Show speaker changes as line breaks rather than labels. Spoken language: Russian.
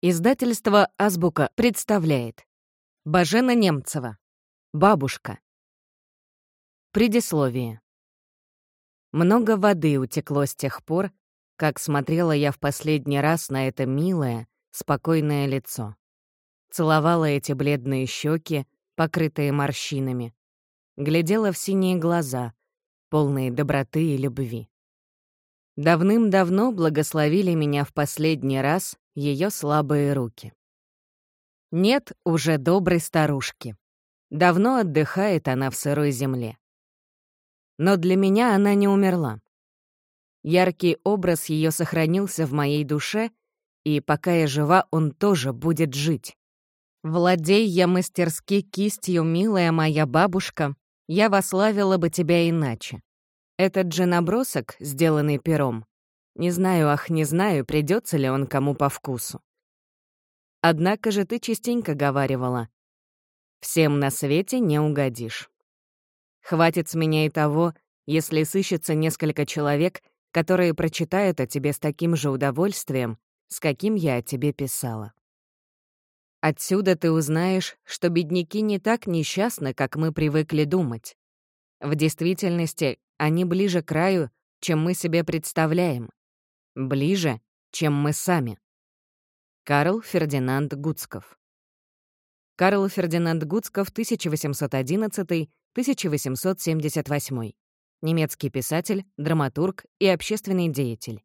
Издательство «Азбука» представляет Бажена Немцева «Бабушка» Предисловие Много воды утекло с тех пор, как смотрела я в последний раз на это милое, спокойное лицо. Целовала эти бледные щеки, покрытые морщинами. Глядела в синие глаза, полные доброты и любви. Давным-давно благословили меня в последний раз ее слабые руки. Нет уже доброй старушки. Давно отдыхает она в сырой земле. Но для меня она не умерла. Яркий образ ее сохранился в моей душе, и пока я жива, он тоже будет жить. Владей я мастерски кистью, милая моя бабушка, я вославила бы тебя иначе. Этот же набросок, сделанный пером, не знаю, ах, не знаю, придется ли он кому по вкусу. Однако же ты частенько говаривала, «Всем на свете не угодишь». Хватит с меня и того, если сыщется несколько человек, которые прочитают о тебе с таким же удовольствием, с каким я о тебе писала. Отсюда ты узнаешь, что бедняки не так несчастны, как мы привыкли думать. В действительности они ближе к краю, чем мы себе представляем. Ближе, чем мы сами. Карл Фердинанд Гуцков Карл Фердинанд Гуцков, 1811-1878. Немецкий писатель, драматург и общественный деятель.